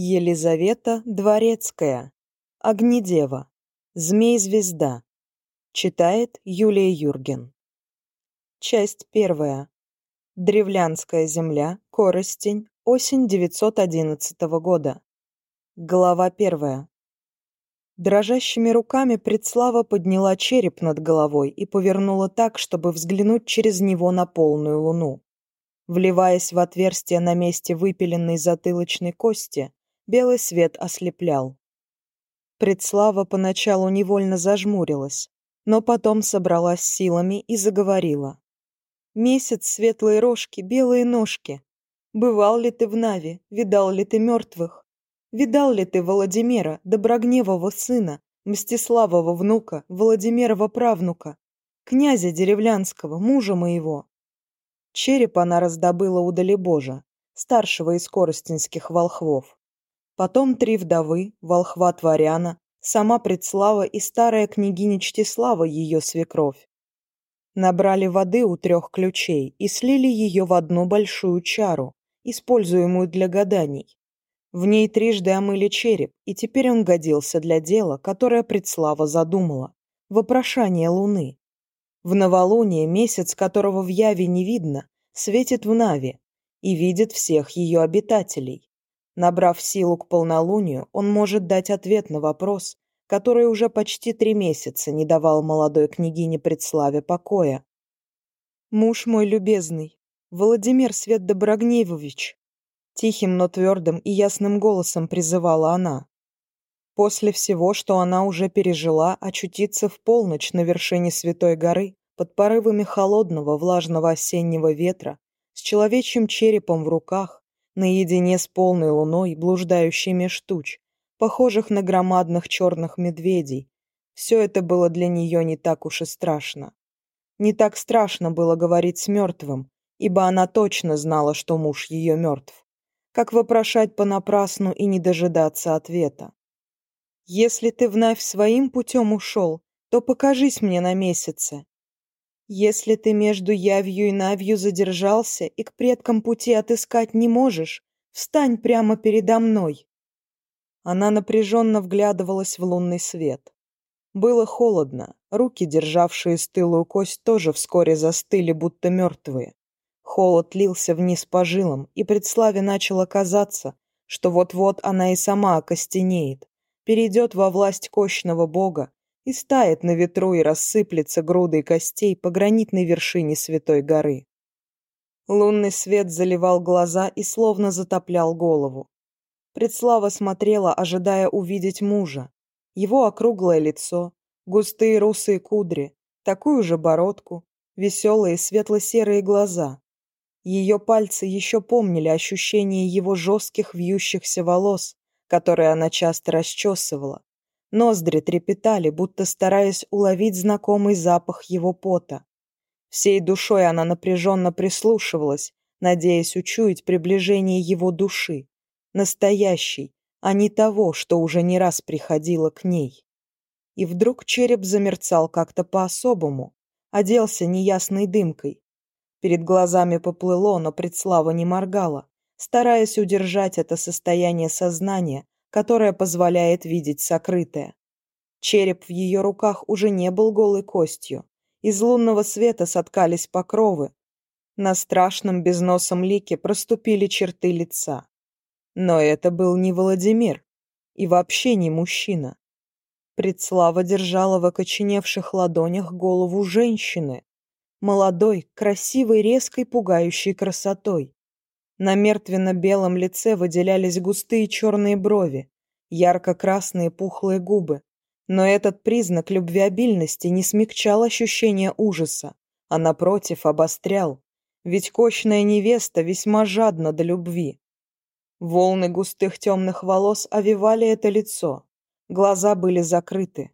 Елизавета Дворецкая. Огнедева. Змей-звезда. Читает Юлия Юрген. Часть первая. Древлянская земля, Коростень, осень 911 года. Глава первая. Дрожащими руками предслава подняла череп над головой и повернула так, чтобы взглянуть через него на полную луну. Вливаясь в отверстие на месте выпиленной затылочной кости, белый свет ослеплял. Предслава поначалу невольно зажмурилась, но потом собралась силами и заговорила. «Месяц, светлые рожки, белые ножки. Бывал ли ты в наве? видал ли ты мертвых? Видал ли ты Владимира, Доброгневого сына, Мстиславова внука, Владимирова правнука, князя Деревлянского, мужа моего?» Череп она раздобыла у Далебожа, старшего из коростинских волхвов. Потом три вдовы, волхва Творяна, сама Предслава и старая княгиня Чтислава, ее свекровь. Набрали воды у трех ключей и слили ее в одну большую чару, используемую для гаданий. В ней трижды омыли череп, и теперь он годился для дела, которое Предслава задумала – вопрошание луны. В новолуние месяц, которого в яве не видно, светит в Наве и видит всех ее обитателей. Набрав силу к полнолунию, он может дать ответ на вопрос, который уже почти три месяца не давал молодой княгине предславе покоя. «Муж мой любезный, Владимир Свет Доброгневович», тихим, но твердым и ясным голосом призывала она. После всего, что она уже пережила, очутиться в полночь на вершине Святой горы, под порывами холодного влажного осеннего ветра, с человечьим черепом в руках, наедине с полной луной, блуждающей меж туч, похожих на громадных черных медведей. Все это было для нее не так уж и страшно. Не так страшно было говорить с мертвым, ибо она точно знала, что муж ее мертв. Как вопрошать понапрасну и не дожидаться ответа. «Если ты вновь своим путем ушел, то покажись мне на месяце, если ты между явью и навью задержался и к предкам пути отыскать не можешь, встань прямо передо мной. Она напряженно вглядывалась в лунный свет. Было холодно, руки, державшие стылую кость, тоже вскоре застыли, будто мертвые. Холод лился вниз по жилам, и предславе начало казаться, что вот-вот она и сама окостенеет, перейдет во власть кощного бога, и стает на ветру и рассыплется грудой костей по гранитной вершине Святой горы. Лунный свет заливал глаза и словно затоплял голову. Предслава смотрела, ожидая увидеть мужа. Его округлое лицо, густые русые кудри, такую же бородку, веселые светло-серые глаза. Ее пальцы еще помнили ощущение его жестких вьющихся волос, которые она часто расчесывала, Ноздри трепетали, будто стараясь уловить знакомый запах его пота. Всей душой она напряженно прислушивалась, надеясь учуять приближение его души, настоящей, а не того, что уже не раз приходило к ней. И вдруг череп замерцал как-то по-особому, оделся неясной дымкой. Перед глазами поплыло, но предслава не моргала, стараясь удержать это состояние сознания, которая позволяет видеть сокрытое. Череп в ее руках уже не был голой костью. Из лунного света соткались покровы. На страшном безносом лике проступили черты лица. Но это был не Владимир и вообще не мужчина. Предслава держала в окоченевших ладонях голову женщины, молодой, красивой, резкой, пугающей красотой. На мертвенно-белом лице выделялись густые черные брови, ярко-красные пухлые губы. Но этот признак любвеобильности не смягчал ощущение ужаса, а, напротив, обострял. Ведь кочная невеста весьма жадна до любви. Волны густых темных волос овивали это лицо. Глаза были закрыты.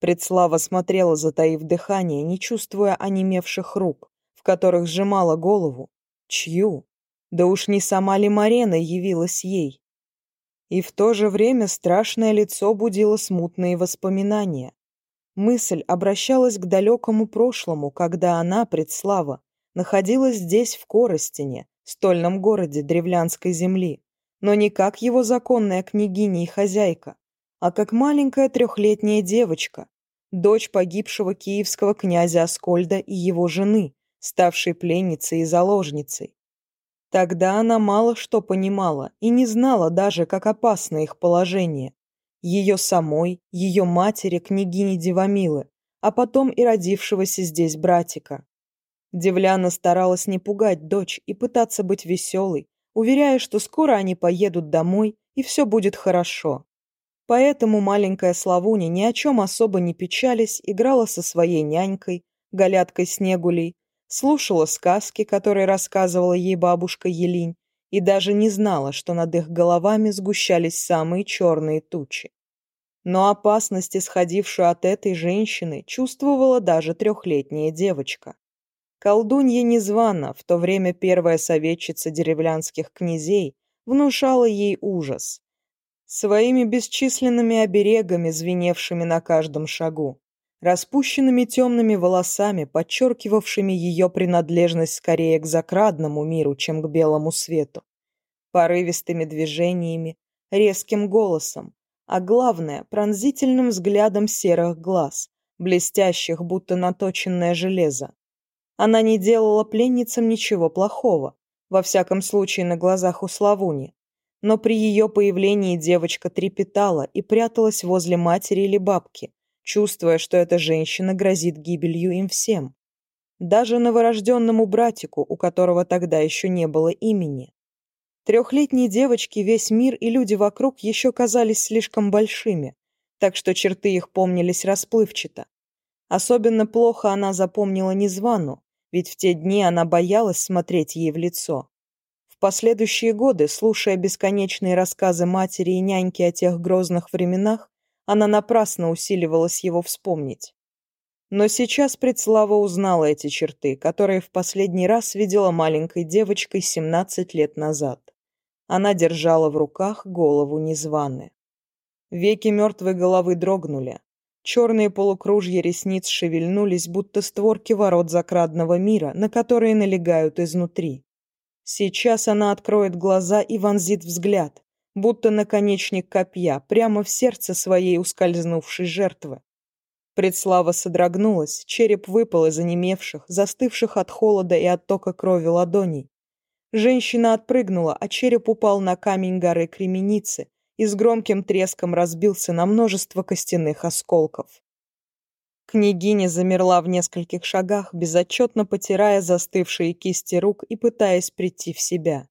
Предслава смотрела, затаив дыхание, не чувствуя онемевших рук, в которых сжимала голову. Чью? Да уж не сама ли Марена явилась ей? И в то же время страшное лицо будило смутные воспоминания. Мысль обращалась к далекому прошлому, когда она, предслава, находилась здесь, в Коростине, стольном городе древлянской земли, но не как его законная княгиня и хозяйка, а как маленькая трехлетняя девочка, дочь погибшего киевского князя Аскольда и его жены, ставшей пленницей и заложницей. Тогда она мало что понимала и не знала даже, как опасно их положение. Ее самой, ее матери, княгини Девамилы, а потом и родившегося здесь братика. Девляна старалась не пугать дочь и пытаться быть веселой, уверяя, что скоро они поедут домой и все будет хорошо. Поэтому маленькая Славуня ни о чем особо не печались, играла со своей нянькой, голяткой Снегулей, слушала сказки, которые рассказывала ей бабушка Елинь, и даже не знала, что над их головами сгущались самые черные тучи. Но опасность, исходившую от этой женщины, чувствовала даже трехлетняя девочка. Колдунья Незвана, в то время первая советчица деревлянских князей, внушала ей ужас. Своими бесчисленными оберегами, звеневшими на каждом шагу, распущенными темными волосами, подчеркивавшими ее принадлежность скорее к закрадному миру, чем к белому свету, порывистыми движениями, резким голосом, а главное — пронзительным взглядом серых глаз, блестящих, будто наточенное железо. Она не делала пленницам ничего плохого, во всяком случае на глазах у Славуни, но при ее появлении девочка трепетала и пряталась возле матери или бабки, чувствуя, что эта женщина грозит гибелью им всем. Даже новорожденному братику, у которого тогда еще не было имени. Трехлетней девочке весь мир и люди вокруг еще казались слишком большими, так что черты их помнились расплывчато. Особенно плохо она запомнила Незвану, ведь в те дни она боялась смотреть ей в лицо. В последующие годы, слушая бесконечные рассказы матери и няньки о тех грозных временах, Она напрасно усиливалась его вспомнить. Но сейчас Предслава узнала эти черты, которые в последний раз видела маленькой девочкой 17 лет назад. Она держала в руках голову незваны. Веки мертвой головы дрогнули. Черные полукружья ресниц шевельнулись, будто створки ворот закрадного мира, на которые налегают изнутри. Сейчас она откроет глаза и вонзит взгляд будто наконечник копья, прямо в сердце своей ускользнувшей жертвы. Предслава содрогнулась, череп выпал из онемевших, застывших от холода и оттока крови ладоней. Женщина отпрыгнула, а череп упал на камень горы Кременицы и с громким треском разбился на множество костяных осколков. Княгиня замерла в нескольких шагах, безотчетно потирая застывшие кисти рук и пытаясь прийти в себя.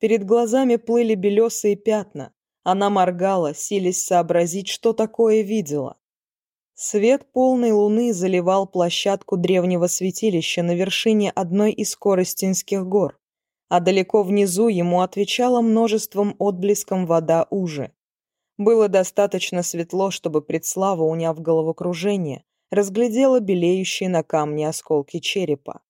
Перед глазами плыли белесые пятна. Она моргала, силясь сообразить, что такое видела. Свет полной луны заливал площадку древнего святилища на вершине одной из Коростинских гор, а далеко внизу ему отвечала множеством отблеском вода уже. Было достаточно светло, чтобы предслава, уняв головокружение, разглядела белеющие на камне осколки черепа.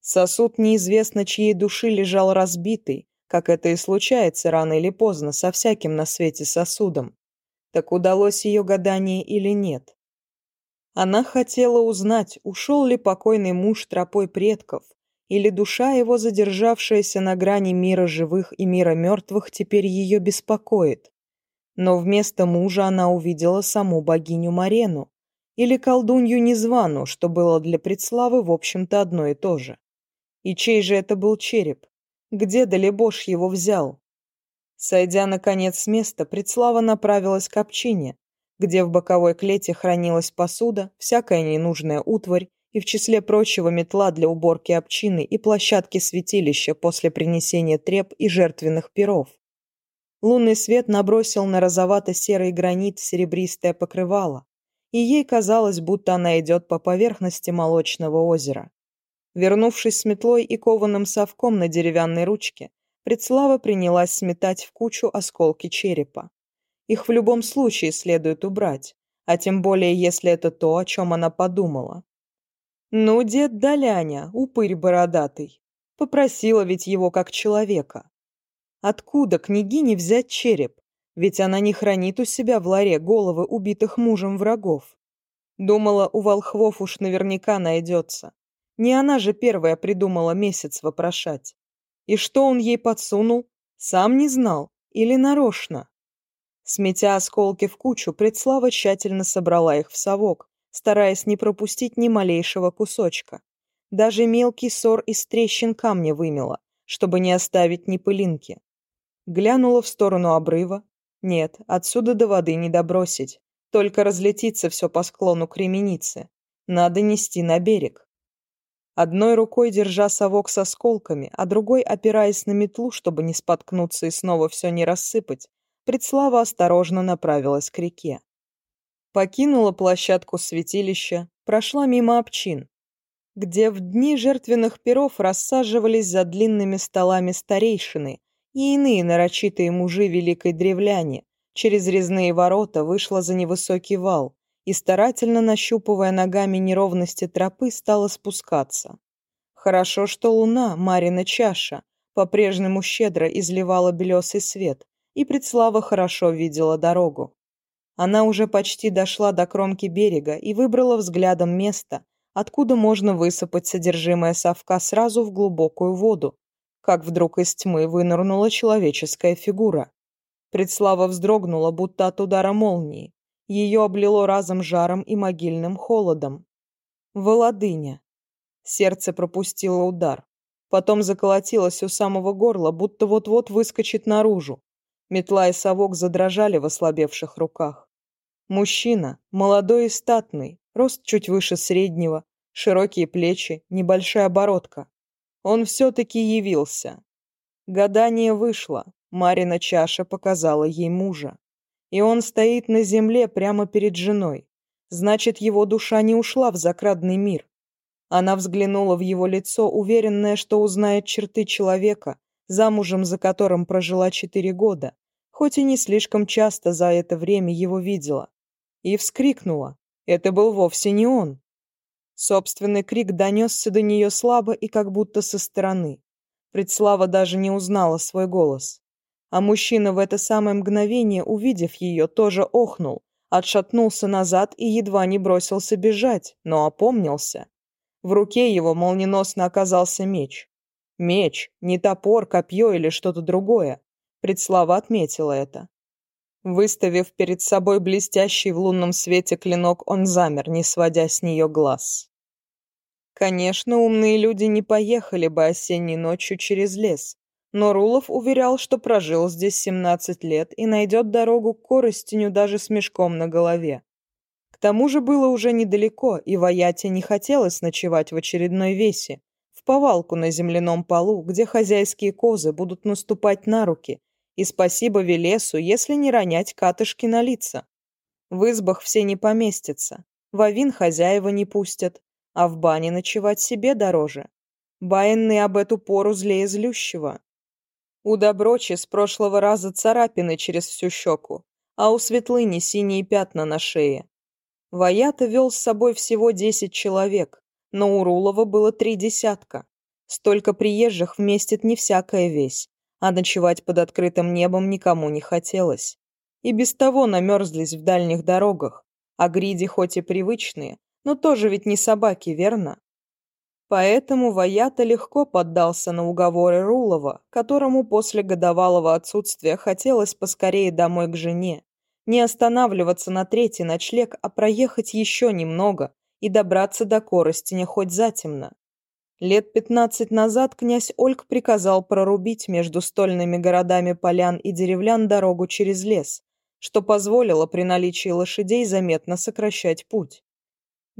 Сосуд неизвестно чьей души лежал разбитый, как это и случается рано или поздно со всяким на свете сосудом. Так удалось ее гадание или нет? Она хотела узнать, ушел ли покойный муж тропой предков, или душа его, задержавшаяся на грани мира живых и мира мертвых, теперь ее беспокоит. Но вместо мужа она увидела саму богиню Марену, или колдунью Незвану, что было для предславы, в общем-то, одно и то же. И чей же это был череп? где-то бош его взял. Сойдя, наконец, с места, Предслава направилась к общине, где в боковой клете хранилась посуда, всякая ненужная утварь и, в числе прочего, метла для уборки общины и площадки святилища после принесения треп и жертвенных перов. Лунный свет набросил на розовато-серый гранит серебристое покрывало, и ей казалось, будто она идет по поверхности молочного озера. Вернувшись с метлой и кованым совком на деревянной ручке, Предслава принялась сметать в кучу осколки черепа. Их в любом случае следует убрать, а тем более, если это то, о чем она подумала. «Ну, дед Даляня, упырь бородатый, попросила ведь его как человека. Откуда княгине взять череп? Ведь она не хранит у себя в ларе головы убитых мужем врагов. Думала, у волхвов уж наверняка найдется. Не она же первая придумала месяц вопрошать. И что он ей подсунул, сам не знал или нарочно. Сметя осколки в кучу, предслава тщательно собрала их в совок, стараясь не пропустить ни малейшего кусочка. Даже мелкий сор из трещин камня вымела, чтобы не оставить ни пылинки. Глянула в сторону обрыва. Нет, отсюда до воды не добросить. Только разлетится все по склону кременицы. Надо нести на берег. Одной рукой держа совок с осколками, а другой опираясь на метлу, чтобы не споткнуться и снова все не рассыпать, Предслава осторожно направилась к реке. Покинула площадку святилища, прошла мимо обчин, где в дни жертвенных перов рассаживались за длинными столами старейшины и иные нарочитые мужи великой древляне, через резные ворота вышла за невысокий вал и, старательно нащупывая ногами неровности тропы, стала спускаться. Хорошо, что луна, Марина чаша, по-прежнему щедро изливала белесый свет, и Предслава хорошо видела дорогу. Она уже почти дошла до кромки берега и выбрала взглядом место, откуда можно высыпать содержимое совка сразу в глубокую воду, как вдруг из тьмы вынырнула человеческая фигура. Предслава вздрогнула, будто от удара молнии. Ее облило разом жаром и могильным холодом. Володыня. Сердце пропустило удар. Потом заколотилось у самого горла, будто вот-вот выскочит наружу. Метла и совок задрожали в ослабевших руках. Мужчина, молодой и статный, рост чуть выше среднего, широкие плечи, небольшая бородка. Он все-таки явился. Гадание вышло, Марина чаша показала ей мужа. И он стоит на земле прямо перед женой. Значит, его душа не ушла в закрадный мир. Она взглянула в его лицо, уверенная, что узнает черты человека, замужем за которым прожила четыре года, хоть и не слишком часто за это время его видела. И вскрикнула. Это был вовсе не он. Собственный крик донесся до нее слабо и как будто со стороны. Предслава даже не узнала свой голос. А мужчина в это самое мгновение, увидев ее, тоже охнул, отшатнулся назад и едва не бросился бежать, но опомнился. В руке его молниеносно оказался меч. Меч, не топор, копье или что-то другое. Предслава отметила это. Выставив перед собой блестящий в лунном свете клинок, он замер, не сводя с нее глаз. Конечно, умные люди не поехали бы осенней ночью через лес, но Рулов уверял, что прожил здесь 17 лет и найдет дорогу к Коростеню даже с мешком на голове. К тому же было уже недалеко, и Ваяте не хотелось ночевать в очередной весе, в повалку на земляном полу, где хозяйские козы будут наступать на руки, и спасибо Велесу, если не ронять катышки на лица. В избах все не поместятся, вовин хозяева не пустят, а в бане ночевать себе дороже. Баинный об эту пору злее злющего. У Доброчи с прошлого раза царапины через всю щеку, а у Светлыни синие пятна на шее. Ваята вел с собой всего десять человек, но у Рулова было три десятка. Столько приезжих вместит не всякая весь, а ночевать под открытым небом никому не хотелось. И без того намерзлись в дальних дорогах, а гриди хоть и привычные, но тоже поэтому Ваята легко поддался на уговоры Рулова, которому после годовалого отсутствия хотелось поскорее домой к жене, не останавливаться на третий ночлег, а проехать еще немного и добраться до Коростеня хоть затемно. Лет пятнадцать назад князь Ольг приказал прорубить между стольными городами полян и деревлян дорогу через лес, что позволило при наличии лошадей заметно сокращать путь.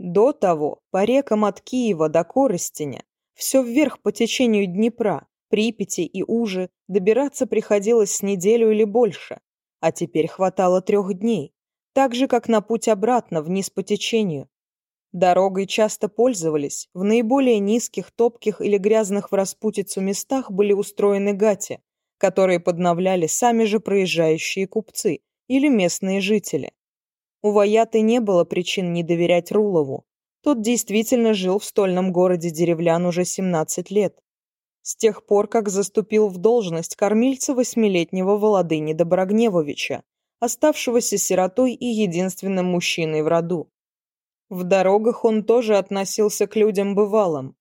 До того, по рекам от Киева до Коростеня, все вверх по течению Днепра, Припяти и Ужи добираться приходилось с неделю или больше, а теперь хватало трех дней, так же, как на путь обратно вниз по течению. Дорогой часто пользовались, в наиболее низких, топких или грязных в распутицу местах были устроены гати, которые подновляли сами же проезжающие купцы или местные жители. У Ваяты не было причин не доверять Рулову. Тот действительно жил в стольном городе деревлян уже 17 лет. С тех пор, как заступил в должность кормильца восьмилетнего Володыни Доброгневовича, оставшегося сиротой и единственным мужчиной в роду. В дорогах он тоже относился к людям бывалым.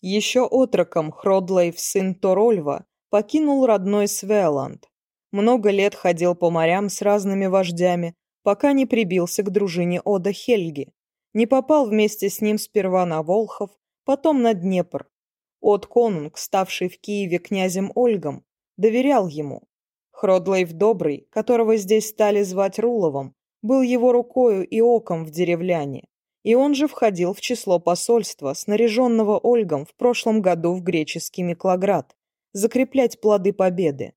Еще отроком Хродлейв, сын Торольва, покинул родной Свеоланд. Много лет ходил по морям с разными вождями, пока не прибился к дружине Ода Хельги. Не попал вместе с ним сперва на Волхов, потом на Днепр. От Конунг, ставший в Киеве князем Ольгом, доверял ему. Хродлейв Добрый, которого здесь стали звать Руловым, был его рукою и оком в деревляне, и он же входил в число посольства, снаряженного Ольгом в прошлом году в греческий Миклоград, закреплять плоды победы.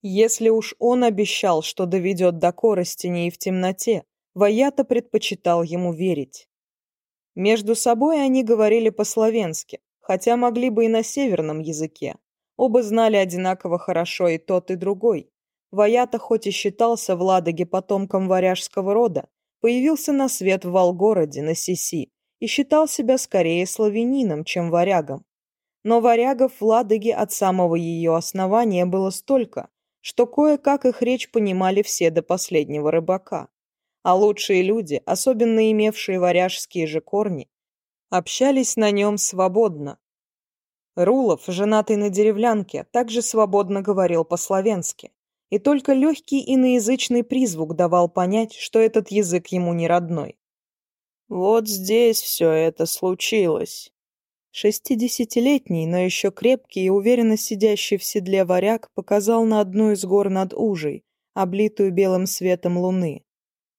Если уж он обещал, что доведет до коростени и в темноте, Ваята предпочитал ему верить. Между собой они говорили по-словенски, хотя могли бы и на северном языке. Оба знали одинаково хорошо и тот, и другой. Ваята, хоть и считался в Ладоге потомком варяжского рода, появился на свет в Волгороде, на Сиси, и считал себя скорее славянином, чем варягом. Но варягов в Ладоге от самого ее основания было столько, что кое-как их речь понимали все до последнего рыбака. А лучшие люди, особенно имевшие варяжские же корни, общались на нем свободно. Рулов, женатый на деревлянке, также свободно говорил по-словенски, и только легкий иноязычный призвук давал понять, что этот язык ему не родной. «Вот здесь все это случилось», Шестидесятилетний, но еще крепкий и уверенно сидящий в седле варяг показал на одну из гор над Ужей, облитую белым светом луны.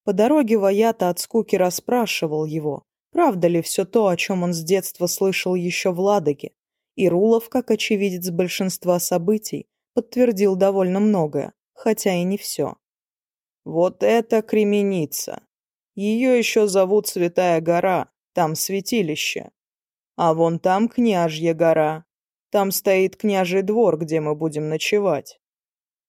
По дороге Ваята от скуки расспрашивал его, правда ли все то, о чем он с детства слышал еще в Ладоге, и Рулов, как очевидец большинства событий, подтвердил довольно многое, хотя и не все. «Вот это Кременица! Ее еще зовут Святая гора, там святилище. А вон там княжья гора. Там стоит княжий двор, где мы будем ночевать.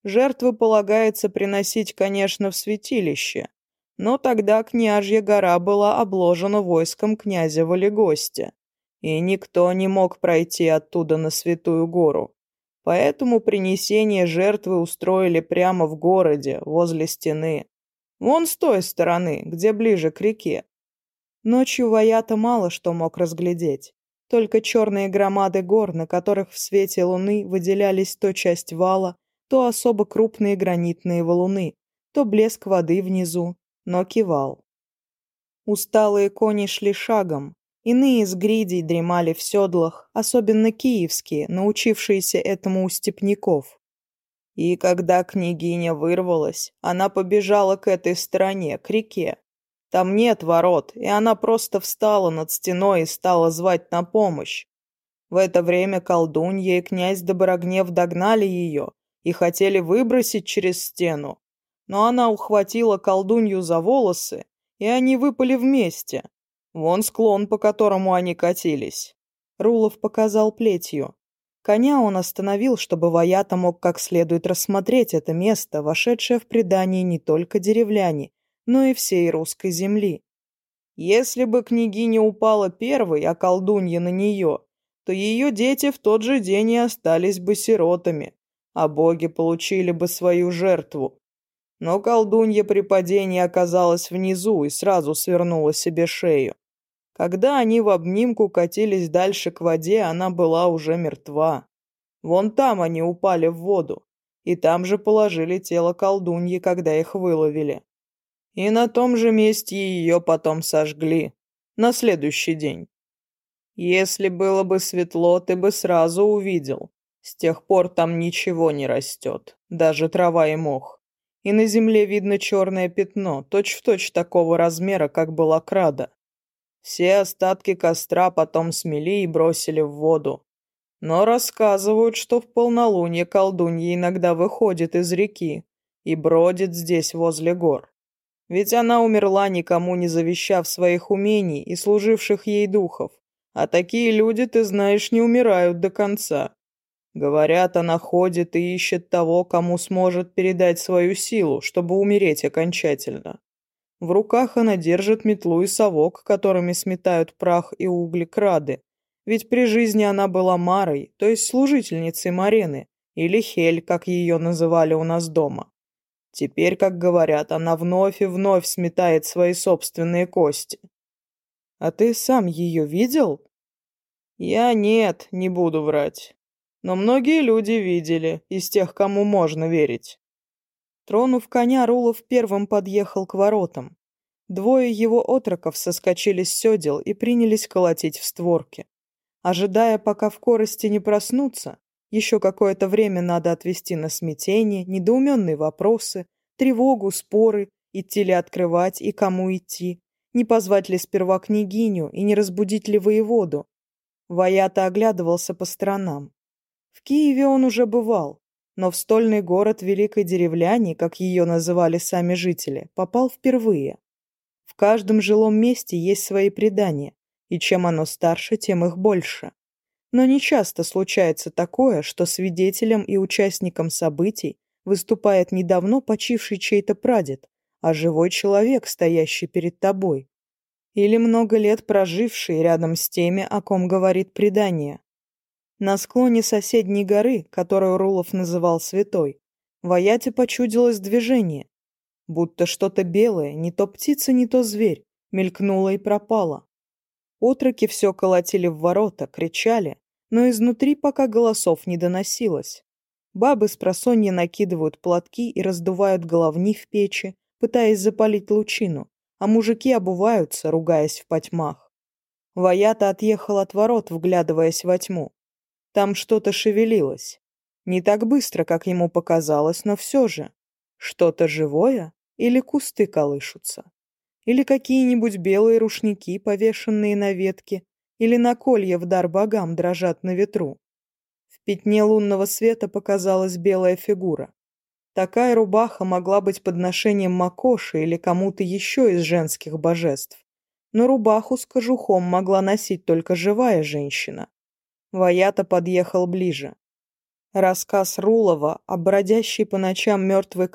Жертвы полагается приносить, конечно, в святилище, но тогда княжья гора была обложена войском князя Валегостя, и никто не мог пройти оттуда на Святую гору. Поэтому принесение жертвы устроили прямо в городе, возле стены. Вон с той стороны, где ближе к реке. Ночью Ваята мало что мог разглядеть. Только черные громады гор, на которых в свете луны выделялись то часть вала, то особо крупные гранитные валуны, то блеск воды внизу, но кивал. Усталые кони шли шагом, иные из гридей дремали в седлах, особенно киевские, научившиеся этому у степняков. И когда княгиня вырвалась, она побежала к этой стороне, к реке, там нет ворот, и она просто встала над стеной и стала звать на помощь. В это время колдунья и князь Доброгнев догнали ее и хотели выбросить через стену. Но она ухватила колдунью за волосы, и они выпали вместе. Вон склон, по которому они катились. Рулов показал плетью. Коня он остановил, чтобы Ваята мог как следует рассмотреть это место, вошедшее в предание не только деревляне, но и всей русской земли. Если бы княгиня упала первой, а колдунья на нее, то ее дети в тот же день и остались бы сиротами, а боги получили бы свою жертву. Но колдунья при падении оказалась внизу и сразу свернула себе шею. Когда они в обнимку катились дальше к воде, она была уже мертва. Вон там они упали в воду, и там же положили тело колдуньи, когда их выловили. И на том же месте ее потом сожгли. На следующий день. Если было бы светло, ты бы сразу увидел. С тех пор там ничего не растет, даже трава и мох. И на земле видно черное пятно, точь-в-точь точь такого размера, как была крада. Все остатки костра потом смели и бросили в воду. Но рассказывают, что в полнолуние колдунья иногда выходит из реки и бродит здесь возле гор. Ведь она умерла, никому не завещав своих умений и служивших ей духов. А такие люди, ты знаешь, не умирают до конца. Говорят, она ходит и ищет того, кому сможет передать свою силу, чтобы умереть окончательно. В руках она держит метлу и совок, которыми сметают прах и угли крады. Ведь при жизни она была Марой, то есть служительницей Марены, или Хель, как ее называли у нас дома. Теперь, как говорят, она вновь и вновь сметает свои собственные кости. А ты сам ее видел? Я нет, не буду врать. Но многие люди видели, из тех, кому можно верить. Тронув коня, Рулов первым подъехал к воротам. Двое его отроков соскочили с седел и принялись колотить в створки. Ожидая, пока в корости не проснутся, еще какое-то время надо отвести на смятение, недоуменные вопросы, тревогу, споры, идти ли открывать и кому идти, не позвать ли сперва княгиню и не разбудить ли воеводу. Ваята оглядывался по сторонам. В Киеве он уже бывал, но в стольный город Великой Деревляни, как ее называли сами жители, попал впервые. В каждом жилом месте есть свои предания, и чем оно старше, тем их больше. Но нечасто случается такое, что свидетелем и участником событий выступает недавно почивший чей-то прадед, а живой человек, стоящий перед тобой. Или много лет проживший рядом с теми, о ком говорит предание. На склоне соседней горы, которую Рулов называл Святой, в Аяте почудилось движение. Будто что-то белое, не то птица, не то зверь, мелькнуло и пропало. Отроки все колотили в ворота, кричали, но изнутри пока голосов не доносилось. Бабы с просонья накидывают платки и раздувают головни в печи, пытаясь запалить лучину, а мужики обуваются, ругаясь в потьмах. Ваята отъехал от ворот, вглядываясь во тьму. Там что-то шевелилось. Не так быстро, как ему показалось, но все же. Что-то живое или кусты колышутся. Или какие-нибудь белые рушники, повешенные на ветке, или на колье в дар богам дрожат на ветру. В пятне лунного света показалась белая фигура. Такая рубаха могла быть подношением Макоши или кому-то еще из женских божеств. Но рубаху с кожухом могла носить только живая женщина. Ваята подъехал ближе. Рассказ Рулова о бродящей по ночам мертвой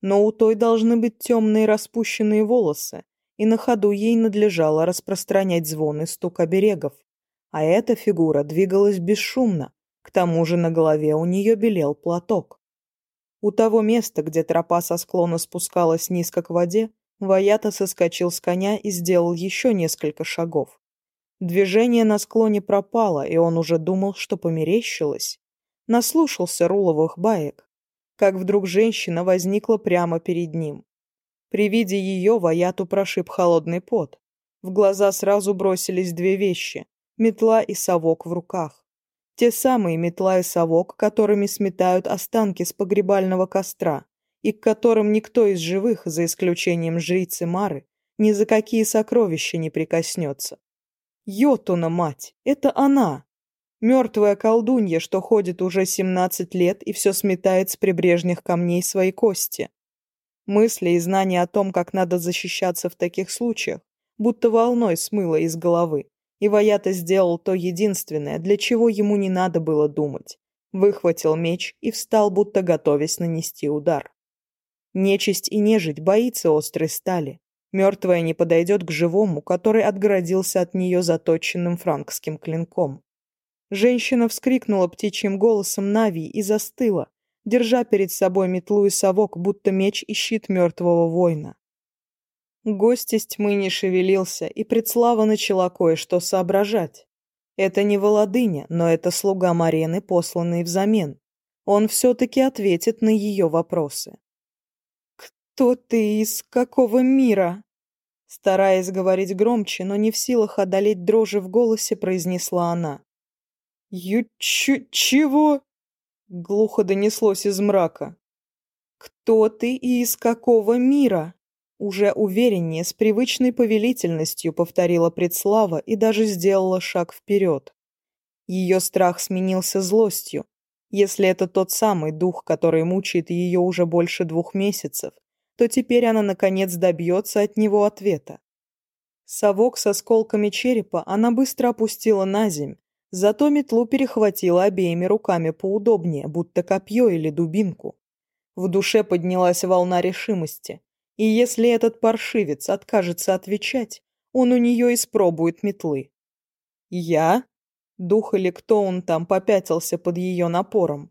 колдунье был свеж в его памяти, но у той должны быть темные распущенные волосы, и на ходу ей надлежало распространять звон и стук оберегов. А эта фигура двигалась бесшумно, к тому же на голове у нее белел платок. У того места, где тропа со склона спускалась низко к воде, Ваята соскочил с коня и сделал еще несколько шагов. Движение на как вдруг женщина возникла прямо перед ним. При виде ее Ваяту прошиб холодный пот. В глаза сразу бросились две вещи – метла и совок в руках. Те самые метла и совок, которыми сметают останки с погребального костра, и к которым никто из живых, за исключением жрицы Мары, ни за какие сокровища не прикоснется. Йотуна, мать, это она! Мертвая колдунья, что ходит уже семнадцать лет и все сметает с прибрежных камней свои кости. Мысли и знания о том, как надо защищаться в таких случаях, будто волной смыло из головы. И Ваята сделал то единственное, для чего ему не надо было думать. Выхватил меч и встал, будто готовясь нанести удар. Нечисть и нежить боится острой стали. Мертвая не подойдет к живому, который отгородился от нее заточенным франкским клинком. Женщина вскрикнула птичьим голосом Нави и застыла, держа перед собой метлу и совок, будто меч и щит мертвого воина. Гость из тьмы не шевелился, и предслава начала кое-что соображать. Это не Володыня, но это слуга Марены, посланный взамен. Он все-таки ответит на ее вопросы. «Кто ты из какого мира?» Стараясь говорить громче, но не в силах одолеть дрожи в голосе, произнесла она. Юч-чего? глухо донеслось из мрака. «Кто ты и из какого мира?» Уже увереннее, с привычной повелительностью повторила предслава и даже сделала шаг вперед. Ее страх сменился злостью, если это тот самый дух, который мучает ее уже больше двух месяцев, то теперь она, наконец, добьется от него ответа. Совок с осколками черепа она быстро опустила на земь Зато метлу перехватила обеими руками поудобнее, будто копье или дубинку. В душе поднялась волна решимости. И если этот паршивец откажется отвечать, он у нее испробует метлы. «Я?» Дух или кто он там попятился под ее напором.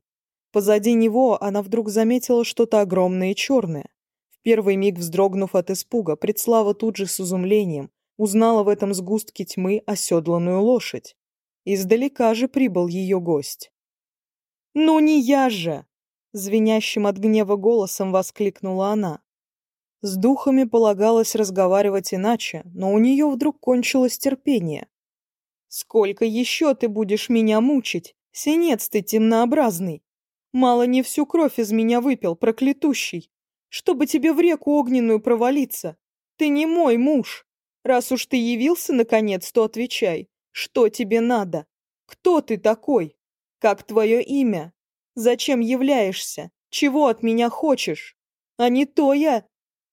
Позади него она вдруг заметила что-то огромное и черное. В первый миг вздрогнув от испуга, Предслава тут же с изумлением узнала в этом сгустке тьмы оседланную лошадь. Издалека же прибыл ее гость. «Ну не я же!» Звенящим от гнева голосом воскликнула она. С духами полагалось разговаривать иначе, но у нее вдруг кончилось терпение. «Сколько еще ты будешь меня мучить? Синец ты темнообразный! Мало не всю кровь из меня выпил, проклятущий! Чтобы тебе в реку огненную провалиться! Ты не мой муж! Раз уж ты явился, наконец, то отвечай, Что тебе надо? Кто ты такой? Как твое имя? Зачем являешься? Чего от меня хочешь? А не то я!»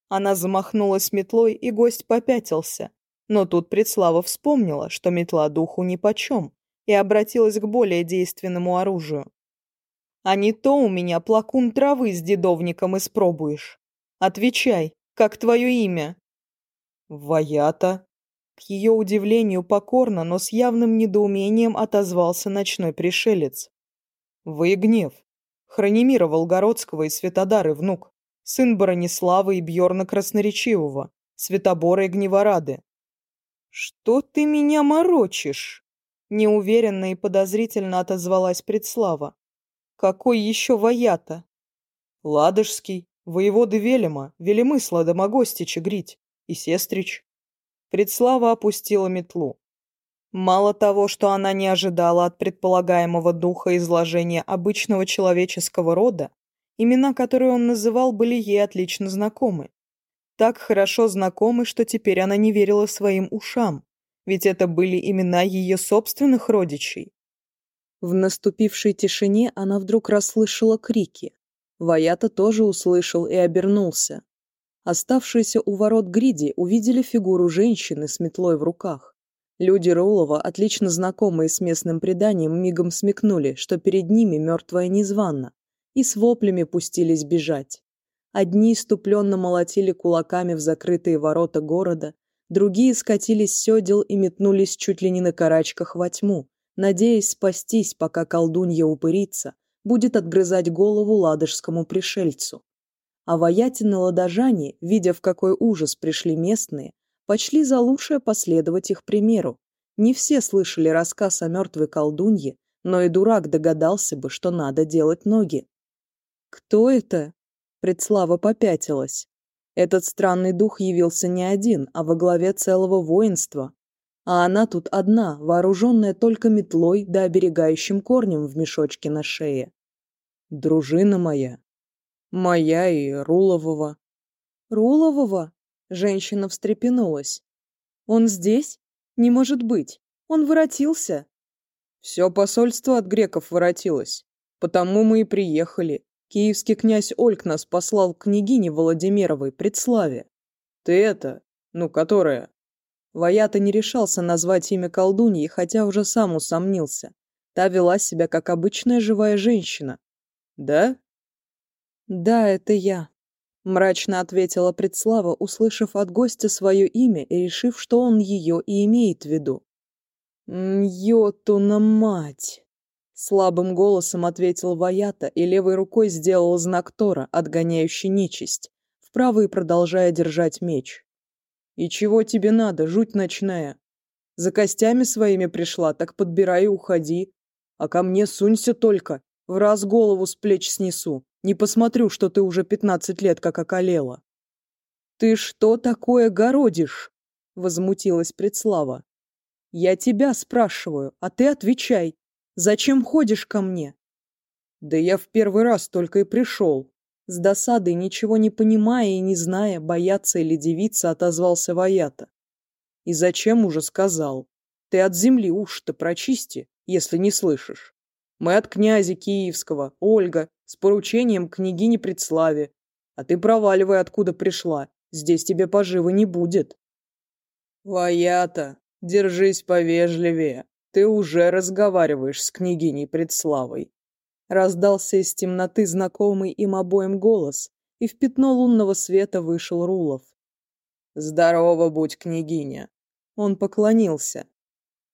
Она замахнулась метлой, и гость попятился. Но тут Предслава вспомнила, что метла духу нипочем, и обратилась к более действенному оружию. «А не то у меня плакун травы с дедовником испробуешь. Отвечай, как твое имя?» «Ваята», к ее удивлению покорно, но с явным недоумением отозвался ночной пришелец. «Вы гнев. Хранимира Волгородского и Светодары внук, сын Барониславы и Бьорна Красноречивого, Светобора и Гневорады». «Что ты меня морочишь?» Неуверенно и подозрительно отозвалась предслава. «Какой еще воята?» «Ладожский, воеводы Велема, Велемысла Домогостича Грить и Сестрич». Предслава опустила метлу. Мало того, что она не ожидала от предполагаемого духа изложения обычного человеческого рода, Имена, которые он называл, были ей отлично знакомы. Так хорошо знакомы, что теперь она не верила своим ушам, ведь это были имена ее собственных родичей. В наступившей тишине она вдруг расслышала крики. Ваята тоже услышал и обернулся. оставшиеся у ворот гриди увидели фигуру женщины с метлой в руках. Люди Роулова, отлично знакомые с местным преданием, мигом смекнули, что перед ними мертвая незвана, и с воплями пустились бежать. Одни ступленно молотили кулаками в закрытые ворота города, другие скатились с седел и метнулись чуть ли не на карачках во тьму, надеясь спастись, пока колдунья-упырица будет отгрызать голову ладожскому пришельцу. А воятины-ладожане, видя, в какой ужас пришли местные, почли за лучшее последовать их примеру. Не все слышали рассказ о мертвой колдунье, но и дурак догадался бы, что надо делать ноги. «Кто это?» Предслава попятилась. Этот странный дух явился не один, а во главе целого воинства. А она тут одна, вооруженная только метлой да моя и Рулового. Рулового? Женщина встрепенулась. Он здесь? Не может быть. Он воротился. Все посольство от греков воротилось. Потому мы и приехали. Киевский князь Ольк нас послал к княгине Владимировой предславе. Ты это, ну, которая? Воята не решался назвать имя колдуньи, хотя уже сам усомнился. Та вела себя как обычная живая женщина. Да? «Да, это я», — мрачно ответила Предслава, услышав от гостя свое имя и решив, что он ее и имеет в виду. «Йотуна мать!» Слабым голосом ответил Ваята и левой рукой сделал знак Тора, отгоняющий нечисть, в правой продолжая держать меч. «И чего тебе надо, жуть ночная? За костями своими пришла, так подбирай и уходи. А ко мне сунься только, в раз голову с плеч снесу. Не посмотрю, что ты уже пятнадцать лет как околела». «Ты что такое городишь?» — возмутилась Предслава. «Я тебя спрашиваю, а ты отвечай. Зачем ходишь ко мне?» «Да я в первый раз только и пришел». С досадой, ничего не понимая и не зная, бояться или девица, отозвался Ваята. «И зачем уже сказал? Ты от земли уж-то прочисти, если не слышишь». Мы от князя Киевского, Ольга, с поручением княгини предславе. А ты проваливай, откуда пришла. Здесь тебе поживы не будет. Ваята, держись повежливее. Ты уже разговариваешь с княгиней предславой. Раздался из темноты знакомый им обоим голос, и в пятно лунного света вышел Рулов. «Здорово будь, княгиня!» Он поклонился.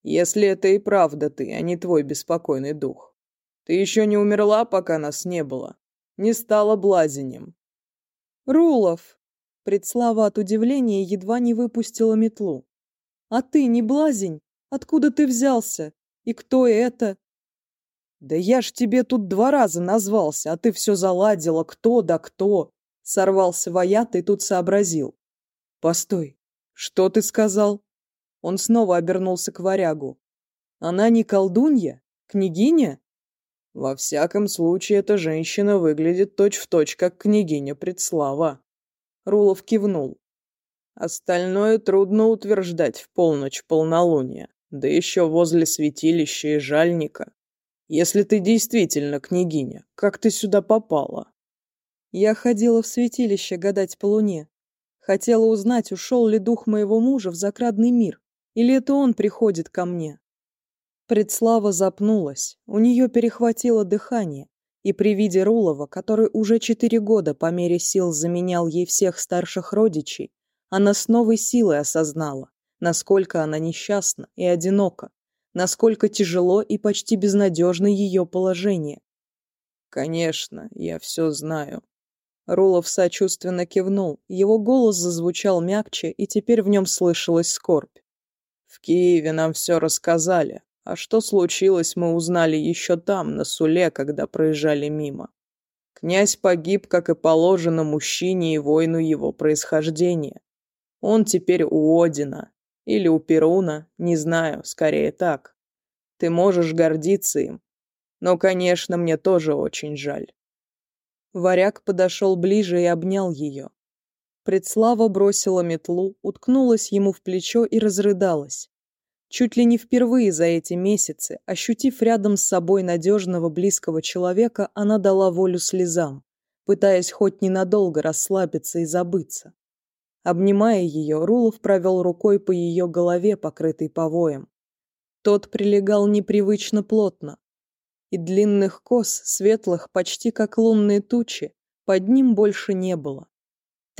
«Если это и правда ты, а не твой беспокойный дух, ты еще не умерла, пока нас не было. Не стала блазенем». «Рулов!» Предслава от удивления едва не выпустила метлу. «А ты не блазень? Откуда ты взялся? И кто это?» «Да я ж тебе тут два раза назвался, а ты все заладила, кто да кто!» Сорвался воят и тут сообразил. «Постой, что ты сказал?» Он снова обернулся к варягу. «Она не колдунья? Княгиня?» Во всяком случае, эта женщина выглядит точь-в-точь, точь, как княгиня Предслава». Рулов кивнул. «Остальное трудно утверждать в полночь полнолуния, да еще возле святилища и жальника. Если ты действительно княгиня, как ты сюда попала?» «Я ходила в святилище гадать по луне. Хотела узнать, ушел ли дух моего мужа в закрадный мир, или это он приходит ко мне. Предслава запнулась, у нее перехватило дыхание, и при виде Рулова, который уже четыре года по мере сил заменял ей всех старших родичей, она с новой силой осознала, насколько она несчастна и одинока, насколько тяжело и почти безнадежно ее положение. «Конечно, я все знаю». Рулов сочувственно кивнул, его голос зазвучал мягче, и теперь в нем слышалась скорбь. «В Киеве нам все рассказали, а что случилось, мы узнали еще там, на Суле, когда проезжали мимо. Князь погиб, как и положено мужчине и воину его происхождения. Он теперь у Одина. Или у Перуна, не знаю, скорее так. Ты можешь гордиться им. Но, конечно, мне тоже очень жаль. Варяг подошел ближе и обнял ее. Предслава бросила метлу, уткнулась ему в плечо и разрыдалась. Чуть ли не впервые за эти месяцы, ощутив рядом с собой надежного близкого человека, она дала волю слезам, пытаясь хоть ненадолго расслабиться и забыться. Обнимая ее, Рулов провел рукой по ее голове, покрытой повоем. Тот прилегал непривычно плотно. И длинных кос, светлых, почти как лунные тучи, под ним больше не было.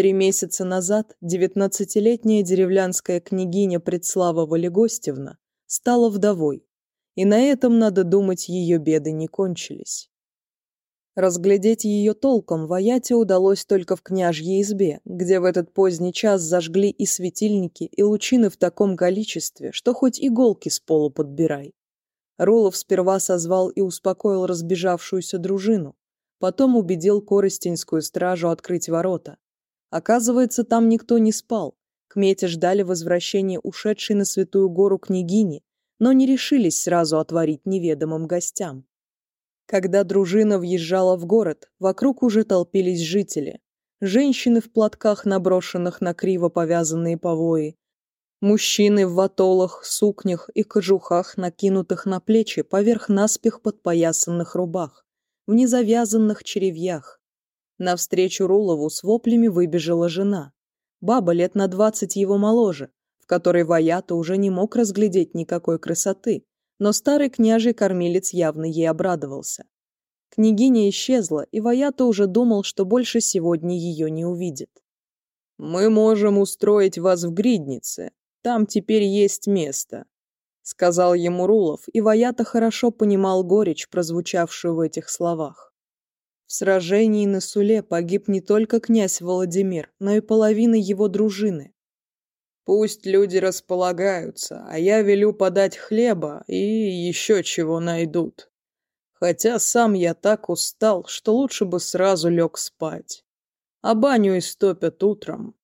Три месяца назад девятнадцатилетняя деревлянская княгиня Предслава Валегостевна стала вдовой, и на этом, надо думать, ее беды не кончились. Разглядеть ее толком вояте удалось только в княжьей избе, где в этот поздний час зажгли и светильники, и лучины в таком количестве, что хоть иголки с пола подбирай. Ролов сперва созвал и успокоил разбежавшуюся дружину, потом убедил Коростенскую стражу открыть ворота, Оказывается, там никто не спал. К мете ждали возвращения ушедшей на святую гору княгини, но не решились сразу отворить неведомым гостям. Когда дружина въезжала в город, вокруг уже толпились жители. Женщины в платках, наброшенных на криво повязанные повои. Мужчины в ватолах, сукнях и кожухах, накинутых на плечи поверх наспех подпоясанных рубах. В незавязанных черевьях Навстречу Рулову с воплями выбежала жена. Баба лет на двадцать его моложе, в которой Ваята уже не мог разглядеть никакой красоты, но старый княжий кормилец явно ей обрадовался. Княгиня исчезла, и Ваята уже думал, что больше сегодня ее не увидит. «Мы можем устроить вас в гриднице. Там теперь есть место», — сказал ему Рулов, и Ваята хорошо понимал горечь, прозвучавшую в этих словах. В сражении на Суле погиб не только князь Владимир, но и половина его дружины. Пусть люди располагаются, а я велю подать хлеба и еще чего найдут. Хотя сам я так устал, что лучше бы сразу лег спать. А баню истопят утром.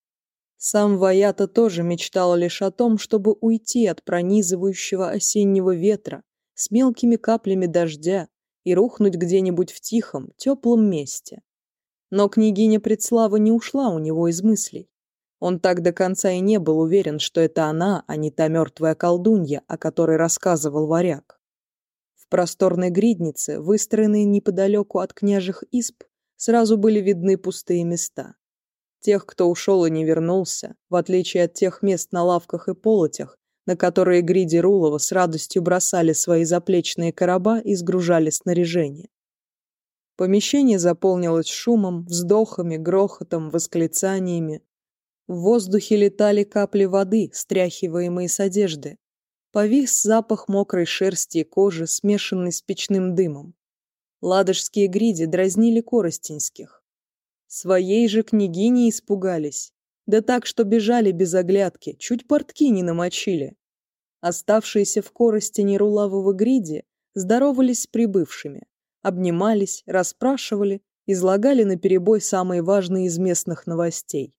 Сам Ваята тоже мечтал лишь о том, чтобы уйти от пронизывающего осеннего ветра с мелкими каплями дождя и рухнуть где-нибудь в тихом, теплом месте. Но княгиня Предслава не ушла у него из мыслей. Он так до конца и не был уверен, что это она, а не та мертвая колдунья, о которой рассказывал варяг. В просторной гриднице, выстроенной неподалеку от княжих исп, сразу были видны пустые места. Тех, кто ушел и не вернулся, в отличие от тех мест на лавках и полотях, на которые Гриди Рулова с радостью бросали свои заплечные короба и сгружали снаряжение. Помещение заполнилось шумом, вздохами, грохотом, восклицаниями. В воздухе летали капли воды, стряхиваемые с одежды. Повис запах мокрой шерсти и кожи, смешанный с печным дымом. Ладожские гриди дразнили коростенских. Своей же княгини испугались да так, что бежали без оглядки, чуть портки не намочили. Оставшиеся в корости нерулавого гриди здоровались с прибывшими, обнимались, расспрашивали, излагали наперебой самые важные из местных новостей.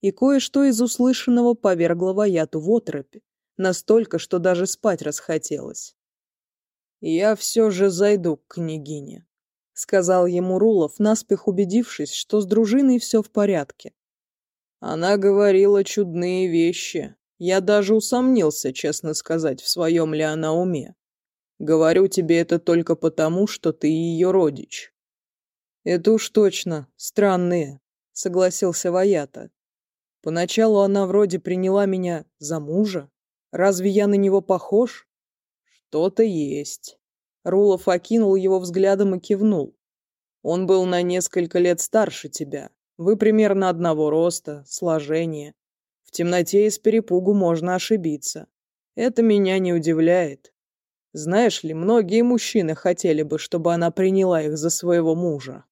И кое-что из услышанного повергло Ваяту в отропе, настолько, что даже спать расхотелось. «Я все же зайду к княгине», — сказал ему Рулов, наспех убедившись, что с дружиной все в порядке, она говорила чудные вещи. Я даже усомнился, честно сказать, в своем ли она уме. Говорю тебе это только потому, что ты ее родич. Это уж точно, странные, согласился Ваята. Поначалу она вроде приняла меня за мужа. Разве я на него похож? Что-то есть. Рулов окинул его взглядом и кивнул. Он был на несколько лет старше тебя, вы примерно одного роста, сложения. В темноте и с перепугу можно ошибиться. Это меня не удивляет. Знаешь ли, многие мужчины хотели бы, чтобы она приняла их за своего мужа.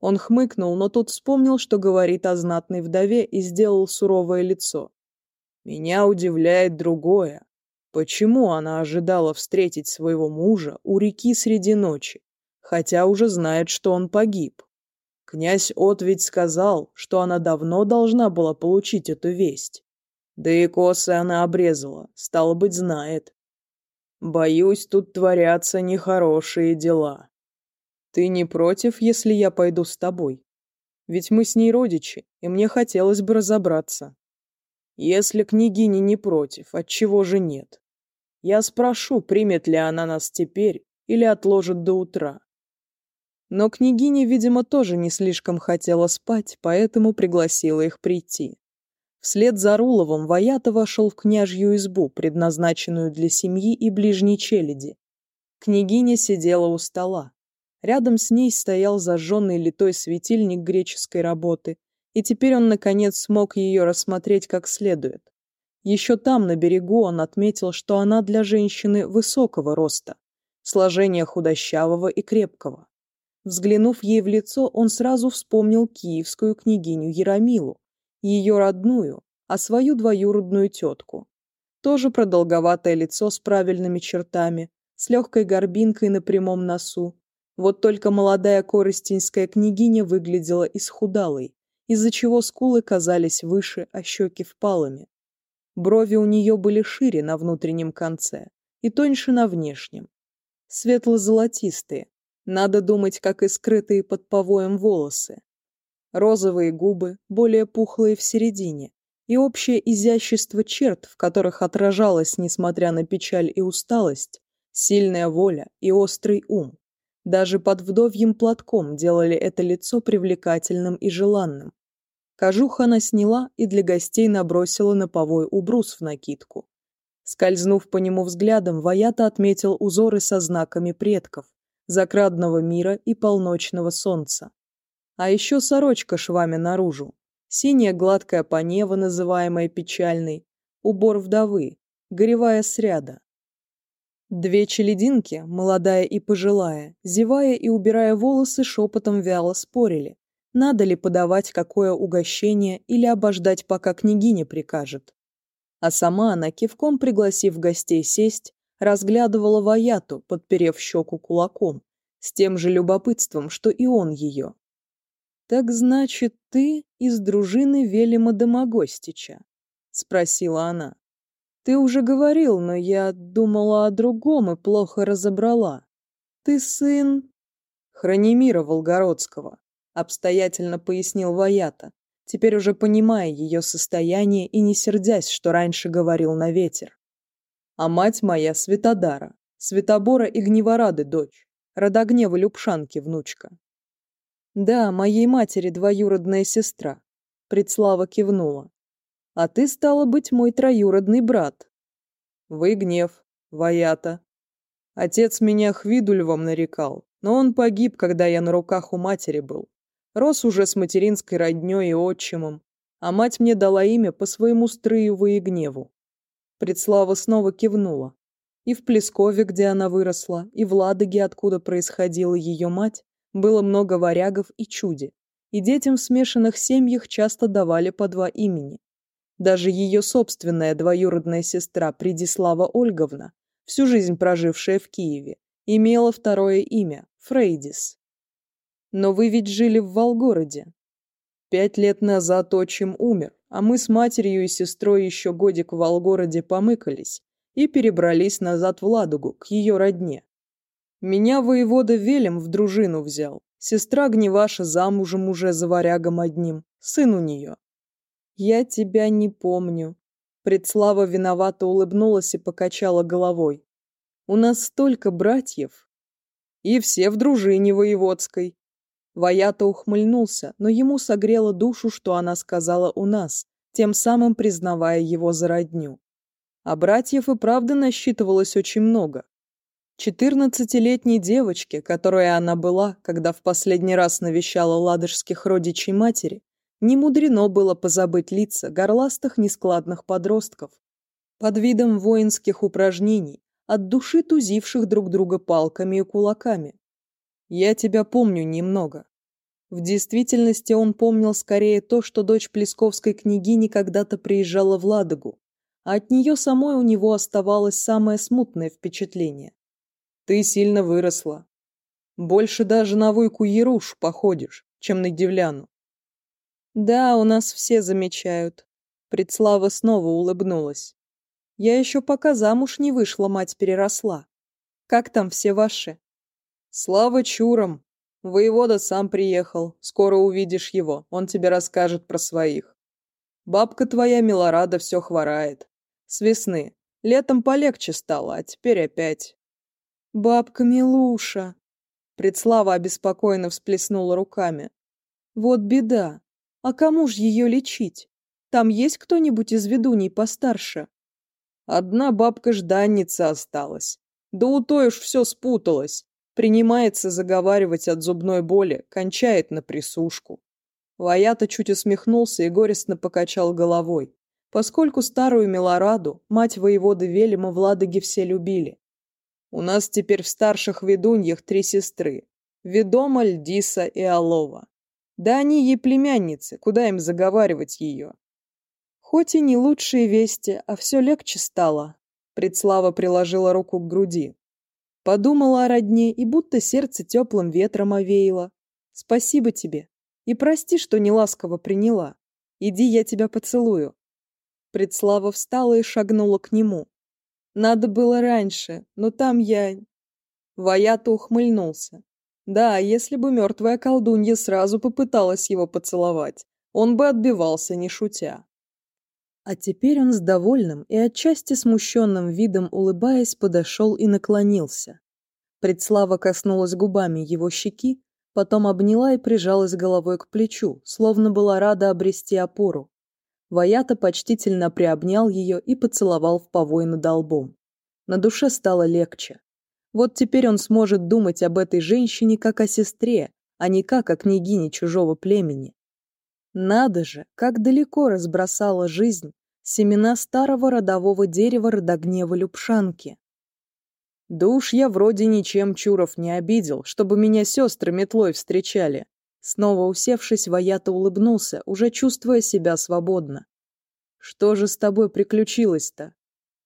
Он хмыкнул, но тут вспомнил, что говорит о знатной вдове, и сделал суровое лицо. Меня удивляет другое. Почему она ожидала встретить своего мужа у реки среди ночи, хотя уже знает, что он погиб? Князь От ведь сказал, что она давно должна была получить эту весть. Да и косы она обрезала, стало быть, знает. Боюсь, тут творятся нехорошие дела. Ты не против, если я пойду с тобой? Ведь мы с ней родичи, и мне хотелось бы разобраться. Если княгиня не против, отчего же нет? Я спрошу, примет ли она нас теперь или отложит до утра. Но княгиня, видимо, тоже не слишком хотела спать, поэтому пригласила их прийти. Вслед за Руловым Ваята вошел в княжью избу, предназначенную для семьи и ближней челяди. Княгиня сидела у стола. Рядом с ней стоял зажженный литой светильник греческой работы, и теперь он, наконец, смог ее рассмотреть как следует. Еще там, на берегу, он отметил, что она для женщины высокого роста, сложения худощавого и крепкого. взглянув ей в лицо, он сразу вспомнил киевскую княгиню Ярамилу, ее родную, а свою двоюродную тетку. Тоже продолговатое лицо с правильными чертами, с легкой горбинкой на прямом носу. Вот только молодая коростенская княгиня выглядела исхудалой, из-за чего скулы казались выше, а щеки впалыми. Брови у нее были шире на внутреннем конце и тоньше на внешнем. Светло-золотистые, надо думать, как и скрытые под повоем волосы. Розовые губы, более пухлые в середине, и общее изящество черт, в которых отражалась, несмотря на печаль и усталость, сильная воля и острый ум. Даже под вдовьим платком делали это лицо привлекательным и желанным. Кожух она сняла и для гостей набросила на повой убрус в накидку. Скользнув по нему взглядом, Ваята отметил узоры со знаками предков, закрадного мира и полночного солнца. А еще сорочка швами наружу, синяя гладкая понева, называемая печальной, убор вдовы, горевая сряда. Две челединки, молодая и пожилая, зевая и убирая волосы, шепотом вяло спорили, надо ли подавать какое угощение или обождать, пока княгиня прикажет. А сама она, кивком пригласив гостей сесть, разглядывала Ваяту, подперев щеку кулаком, с тем же любопытством, что и он ее. «Так значит, ты из дружины Велима Домогостича?» — спросила она. «Ты уже говорил, но я думала о другом и плохо разобрала. Ты сын...» «Хранимира Волгородского», — обстоятельно пояснил Ваята, теперь уже понимая ее состояние и не сердясь, что раньше говорил на ветер а мать моя Светодара, Светобора и Гневорады дочь, родогнева Любшанки внучка. Да, моей матери двоюродная сестра. Предслава кивнула. А ты, стала быть, мой троюродный брат. Вы гнев, воята. Отец меня Хвидульвом нарекал, но он погиб, когда я на руках у матери был. Рос уже с материнской роднёй и отчимом, а мать мне дала имя по своему стрыеву и гневу. Предслава снова кивнула. И в Плескове, где она выросла, и в Ладоге, откуда происходила ее мать, было много варягов и чуди, и детям в смешанных семьях часто давали по два имени. Даже ее собственная двоюродная сестра Придислава Ольговна, всю жизнь прожившая в Киеве, Имела второе имя – Фрейдис. Но вы ведь жили в Волгороде. Пять лет назад отчим умер, а мы с матерью и сестрой еще годик в Волгороде помыкались и перебрались назад в Ладугу к ее родне. Меня воевода Велем в дружину взял. Сестра Гневаша замужем уже за варягом одним, сын у нее. Я тебя не помню. Предслава виновато улыбнулась и покачала головой. У нас столько братьев. И все в дружине воеводской, Ваята ухмыльнулся, но ему согрело душу, что она сказала у нас, тем самым признавая его за родню. А братьев и правда насчитывалось очень много. Четырнадцатилетней девочке, которой она была, когда в последний раз навещала ладожских родичей матери, не мудрено было позабыть лица горластых нескладных подростков. Под видом воинских упражнений, от души тузивших друг друга палками и кулаками, Я тебя помню немного. В действительности он помнил скорее то, что дочь Плесковской княгини когда-то приезжала в Ладогу, а от нее самой у него оставалось самое смутное впечатление. Ты сильно выросла. Больше даже на Войку Яруш походишь, чем на Девляну. Да, у нас все замечают. Предслава снова улыбнулась. Я еще пока замуж не вышла, мать переросла. Как там все ваши? Слава чурам! Воевода сам приехал. Скоро увидишь его. Он тебе расскажет про своих. Бабка твоя, Милорада, все хворает. С весны. Летом полегче стало, а теперь опять. Бабка Милуша. Предслава обеспокоенно всплеснула руками. Вот беда. А кому ж ее лечить? Там есть кто-нибудь из ведуней постарше? Одна бабка-жданница осталась. Да у той уж все спуталось принимается заговаривать от зубной боли, кончает на присушку. Ваята чуть усмехнулся и горестно покачал головой, поскольку старую Милораду, мать воеводы Велима, в Ладоге все любили. У нас теперь в старших ведуньях три сестры – Ведома, Льдиса и Алова. Да они ей племянницы, куда им заговаривать ее? Хоть и не лучшие вести, а все легче стало. Предслава приложила руку к груди. Подумала о родне, и будто сердце теплым ветром овеяло. Спасибо тебе. И прости, что неласково приняла. Иди, я тебя поцелую. Предслава встала и шагнула к нему. Надо было раньше, но там я... Ваято ухмыльнулся. Да, если бы мертвая колдунья сразу попыталась его поцеловать, он бы отбивался, не шутя. А теперь он с довольным и отчасти смущенным видом, улыбаясь, подошел и наклонился. Предслава коснулась губами его щеки, потом обняла и прижалась головой к плечу, словно была рада обрести опору. Ваята почтительно приобнял ее и поцеловал в повой над долбом. На душе стало легче. Вот теперь он сможет думать об этой женщине как о сестре, а не как о княгине чужого племени. Надо же, семена старого родового дерева родогнева Любшанки. Да уж я вроде ничем Чуров не обидел, чтобы меня сестры метлой встречали. Снова усевшись, Ваята улыбнулся, уже чувствуя себя свободно. Что же с тобой приключилось-то?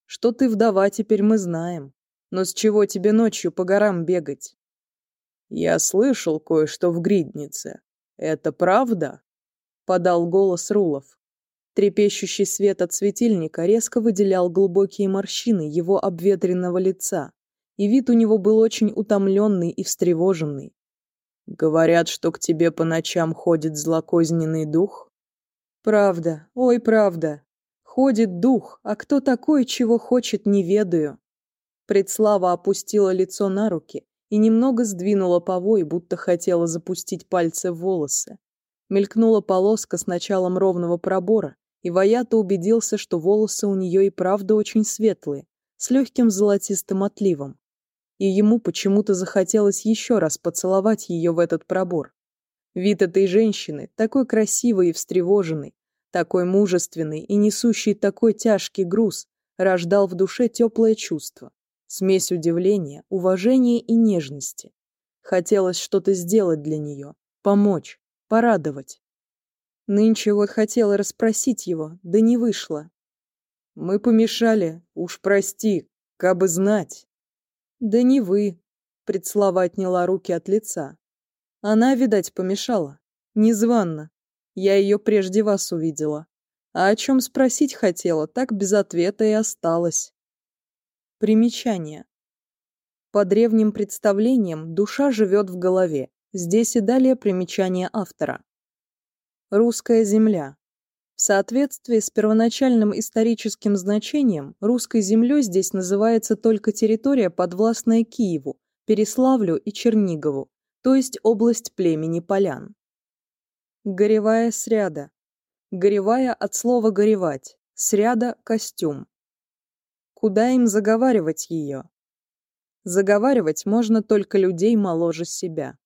Что ты вдова, теперь мы знаем. Но с чего тебе ночью по горам бегать? Я слышал кое-что в гриднице. Это правда? Подал голос Рулов. Трепещущий свет от светильника резко выделял глубокие морщины его обветренного лица, и вид у него был очень утомленный и встревоженный. Говорят, что к тебе по ночам ходит злокозненный дух? Правда, ой, правда. Ходит дух, а кто такой, чего хочет, не ведаю. Предслава опустила лицо на руки и немного сдвинула повой, будто хотела запустить пальцы в волосы. Мелькнула полоска с началом ровного пробора, и Ваята убедился, что волосы у нее и правда очень светлые, с легким золотистым отливом. И ему почему-то захотелось еще раз поцеловать ее в этот пробор. Вид этой женщины, такой красивой и встревоженной, такой мужественной и несущей такой тяжкий груз, рождал в душе теплое чувство, смесь удивления, уважения и нежности. Хотелось что-то сделать для нее, помочь, порадовать. Нынче вот хотела расспросить его, да не вышло. Мы помешали, уж прости, кабы знать. Да не вы. Предслава отняла руки от лица. Она, видать, помешала. Незванно. Я ее прежде вас увидела. А о чем спросить хотела, так без ответа и осталась. Примечание. По древним представлениям, душа живет в голове. Здесь и далее примечание автора. русская земля. В соответствии с первоначальным историческим значением, русской землей здесь называется только территория, подвластная Киеву, Переславлю и Чернигову, то есть область племени Полян. Горевая сряда. Горевая от слова «горевать», сряда – костюм. Куда им заговаривать ее? Заговаривать можно только людей моложе себя.